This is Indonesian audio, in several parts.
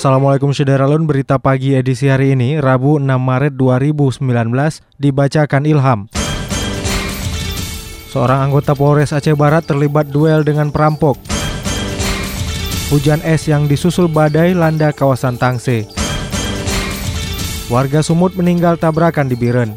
Assalamualaikum Syederalun, berita pagi edisi hari ini, Rabu 6 Maret 2019, dibacakan Ilham. Seorang anggota Polres Aceh Barat terlibat duel dengan perampok. Hujan es yang disusul badai landa kawasan Tangse. Warga Sumut meninggal tabrakan di Biren.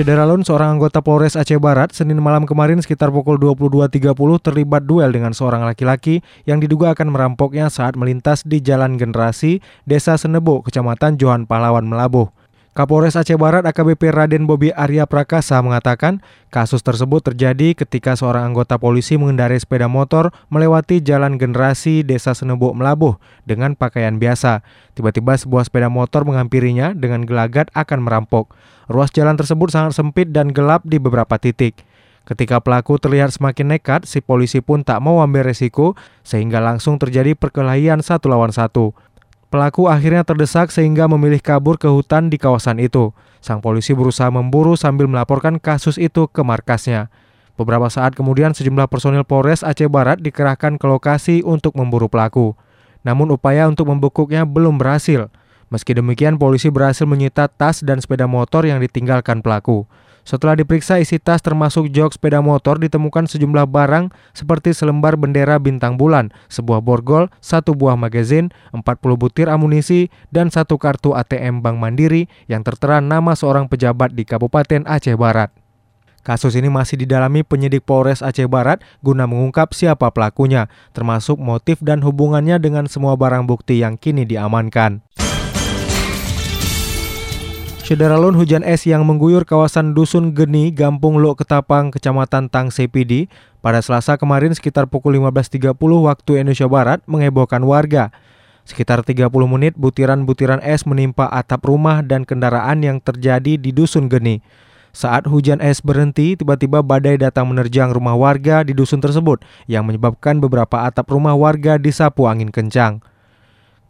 Syederalun, seorang anggota Polres Aceh Barat, Senin malam kemarin sekitar pukul 22.30 terlibat duel dengan seorang laki-laki yang diduga akan merampoknya saat melintas di Jalan Generasi, Desa Senebo, Kecamatan Johan Pahlawan, Melabuh. Kapolres Aceh Barat AKBP Raden Bobi Arya Prakasa mengatakan kasus tersebut terjadi ketika seorang anggota polisi mengendarai sepeda motor melewati jalan generasi Desa Senebo Melabuh dengan pakaian biasa. Tiba-tiba sebuah sepeda motor menghampirinya dengan gelagat akan merampok. Ruas jalan tersebut sangat sempit dan gelap di beberapa titik. Ketika pelaku terlihat semakin nekat, si polisi pun tak mau ambil resiko sehingga langsung terjadi perkelahian satu lawan satu. Pelaku akhirnya terdesak sehingga memilih kabur ke hutan di kawasan itu. Sang polisi berusaha memburu sambil melaporkan kasus itu ke markasnya. Beberapa saat kemudian sejumlah personil Polres Aceh Barat dikerahkan ke lokasi untuk memburu pelaku. Namun upaya untuk membekuknya belum berhasil. Meski demikian polisi berhasil menyita tas dan sepeda motor yang ditinggalkan pelaku. Setelah diperiksa isi tas termasuk jok sepeda motor ditemukan sejumlah barang seperti selembar bendera bintang bulan, sebuah borgol, satu buah magazin, 40 butir amunisi, dan satu kartu ATM Bank Mandiri yang tertera nama seorang pejabat di Kabupaten Aceh Barat. Kasus ini masih didalami penyidik Polres Aceh Barat guna mengungkap siapa pelakunya, termasuk motif dan hubungannya dengan semua barang bukti yang kini diamankan. Syederalun hujan es yang mengguyur kawasan Dusun Geni, Gampung Lok Ketapang, Kecamatan Tang Sepidi pada Selasa kemarin sekitar pukul 15.30 waktu Indonesia Barat menghebohkan warga. Sekitar 30 menit butiran-butiran es menimpa atap rumah dan kendaraan yang terjadi di Dusun Geni. Saat hujan es berhenti, tiba-tiba badai datang menerjang rumah warga di dusun tersebut yang menyebabkan beberapa atap rumah warga disapu angin kencang.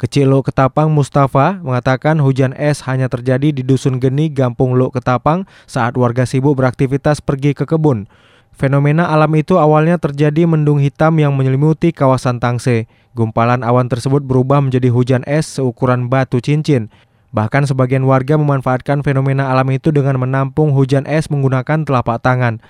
Kecilo Ketapang Mustafa mengatakan hujan es hanya terjadi di Dusun Geni, Gampung Lok Ketapang saat warga sibuk beraktivitas pergi ke kebun. Fenomena alam itu awalnya terjadi mendung hitam yang menyelimuti kawasan Tangse. Gumpalan awan tersebut berubah menjadi hujan es seukuran batu cincin. Bahkan sebagian warga memanfaatkan fenomena alam itu dengan menampung hujan es menggunakan telapak tangan.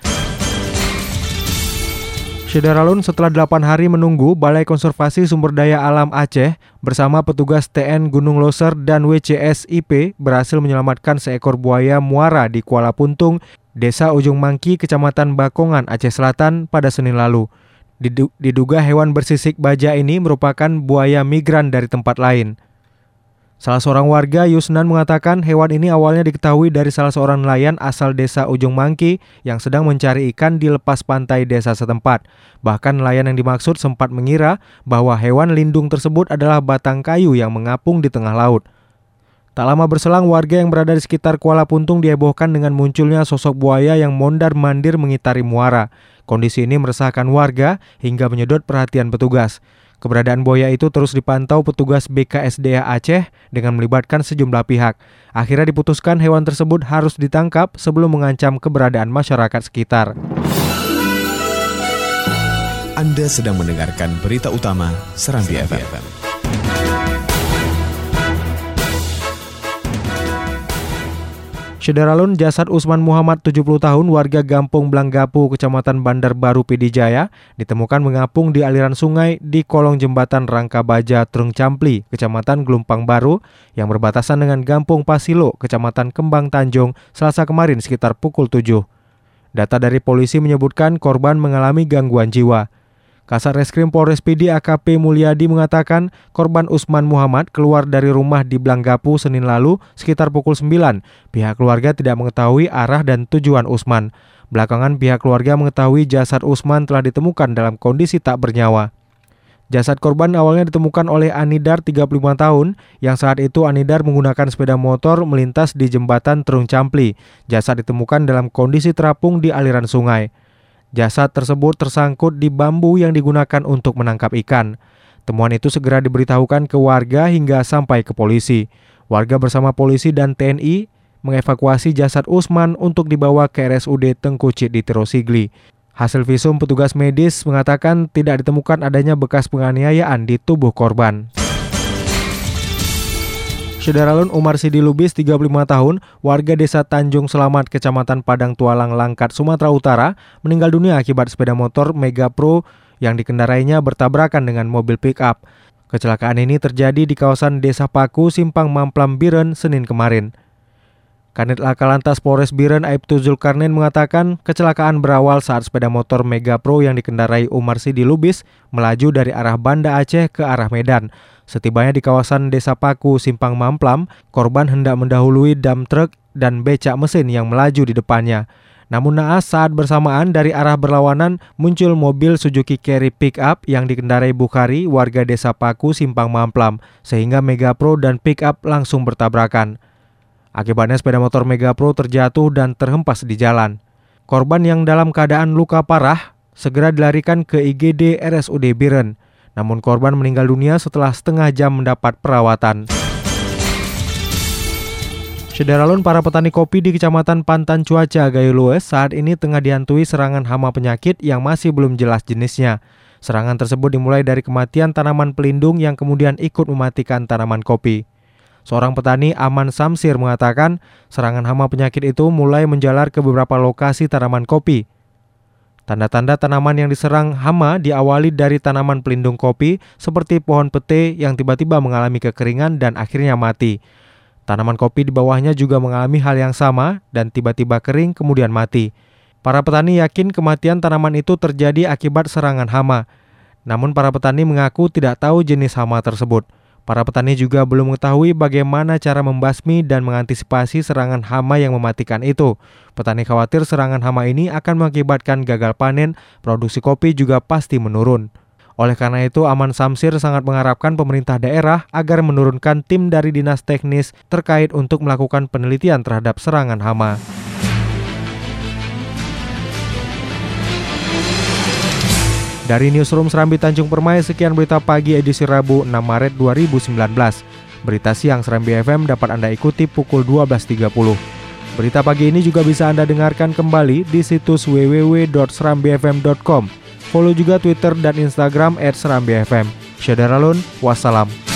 Syederalun setelah 8 hari menunggu, Balai Konservasi Sumber Daya Alam Aceh bersama petugas TN Gunung Loser dan WCS IP berhasil menyelamatkan seekor buaya muara di Kuala Puntung, Desa Ujung Mangki, Kecamatan Bakongan, Aceh Selatan pada Senin lalu. Diduga hewan bersisik baja ini merupakan buaya migran dari tempat lain. Salah seorang warga Yusnan mengatakan hewan ini awalnya diketahui dari salah seorang nelayan asal desa Ujung Mangki yang sedang mencari ikan di lepas pantai desa setempat. Bahkan nelayan yang dimaksud sempat mengira bahwa hewan lindung tersebut adalah batang kayu yang mengapung di tengah laut. Tak lama berselang warga yang berada di sekitar Kuala Puntung dihebohkan dengan munculnya sosok buaya yang mondar-mandir mengitari muara. Kondisi ini meresahkan warga hingga menyedot perhatian petugas. Keberadaan buaya itu terus dipantau petugas BKSDA Aceh dengan melibatkan sejumlah pihak. Akhirnya diputuskan hewan tersebut harus ditangkap sebelum mengancam keberadaan masyarakat sekitar. Anda sedang mendengarkan berita utama Serambi, FM. FM. Syederalun jasad Usman Muhammad 70 tahun warga Gampung Blanggapu, Kecamatan Bandar Baru Pidijaya ditemukan mengapung di aliran sungai di kolong jembatan Rangka Baja Trung Campli, Kecamatan Gelumpang Baru yang berbatasan dengan Gampung Pasilo, Kecamatan Kembang Tanjung, Selasa kemarin sekitar pukul 7. Data dari polisi menyebutkan korban mengalami gangguan jiwa. Kasar Reskrim Polres PD AKP Mulyadi mengatakan korban Usman Muhammad keluar dari rumah di Blanggapu Senin lalu sekitar pukul 9. Pihak keluarga tidak mengetahui arah dan tujuan Usman. Belakangan pihak keluarga mengetahui jasad Usman telah ditemukan dalam kondisi tak bernyawa. Jasad korban awalnya ditemukan oleh Anidar 35 tahun yang saat itu Anidar menggunakan sepeda motor melintas di jembatan Terung Campli. Jasad ditemukan dalam kondisi terapung di aliran sungai. Jasad tersebut tersangkut di bambu yang digunakan untuk menangkap ikan. Temuan itu segera diberitahukan ke warga hingga sampai ke polisi. Warga bersama polisi dan TNI mengevakuasi jasad Usman untuk dibawa ke RSUD Tengkucit di Terosigli. Hasil visum petugas medis mengatakan tidak ditemukan adanya bekas penganiayaan di tubuh korban. Syederalun Umar Sidi Lubis, 35 tahun, warga desa Tanjung Selamat, Kecamatan Padang Tualang, Langkat, Sumatera Utara, meninggal dunia akibat sepeda motor Mega Pro yang dikendarainya bertabrakan dengan mobil pick-up. Kecelakaan ini terjadi di kawasan Desa Paku, Simpang Mamplam, Biren, Senin kemarin. Kanit Laka Lantas Polres Biren Aibtu Zulkarnain mengatakan kecelakaan berawal saat sepeda motor Mega Pro yang dikendarai Umar Sidi Lubis melaju dari arah Banda Aceh ke arah Medan. Setibanya di kawasan Desa Paku, Simpang Mamplam, korban hendak mendahului dam truk dan becak mesin yang melaju di depannya. Namun naas saat bersamaan dari arah berlawanan muncul mobil Suzuki Carry Pickup yang dikendarai Bukhari warga Desa Paku, Simpang Mamplam, sehingga Mega Pro dan Pickup langsung bertabrakan. Akibatnya sepeda motor Mega Pro terjatuh dan terhempas di jalan. Korban yang dalam keadaan luka parah segera dilarikan ke IGD RSUD Biren. Namun korban meninggal dunia setelah setengah jam mendapat perawatan. Sederalun para petani kopi di Kecamatan Pantan Cuaca, Gayulues saat ini tengah dihantui serangan hama penyakit yang masih belum jelas jenisnya. Serangan tersebut dimulai dari kematian tanaman pelindung yang kemudian ikut mematikan tanaman kopi. Seorang petani Aman Samsir mengatakan serangan hama penyakit itu mulai menjalar ke beberapa lokasi tanaman kopi. Tanda-tanda tanaman yang diserang hama diawali dari tanaman pelindung kopi seperti pohon pete yang tiba-tiba mengalami kekeringan dan akhirnya mati. Tanaman kopi di bawahnya juga mengalami hal yang sama dan tiba-tiba kering kemudian mati. Para petani yakin kematian tanaman itu terjadi akibat serangan hama. Namun para petani mengaku tidak tahu jenis hama tersebut. Para petani juga belum mengetahui bagaimana cara membasmi dan mengantisipasi serangan hama yang mematikan itu. Petani khawatir serangan hama ini akan mengakibatkan gagal panen, produksi kopi juga pasti menurun. Oleh karena itu, Aman Samsir sangat mengharapkan pemerintah daerah agar menurunkan tim dari dinas teknis terkait untuk melakukan penelitian terhadap serangan hama. Dari Newsroom Serambi Tanjung Permai, sekian berita pagi edisi Rabu 6 Maret 2019. Berita siang Serambi FM dapat Anda ikuti pukul 12.30. Berita pagi ini juga bisa Anda dengarkan kembali di situs www.serambifm.com. Follow juga Twitter dan Instagram @serambifm. Syadaralun, wassalam.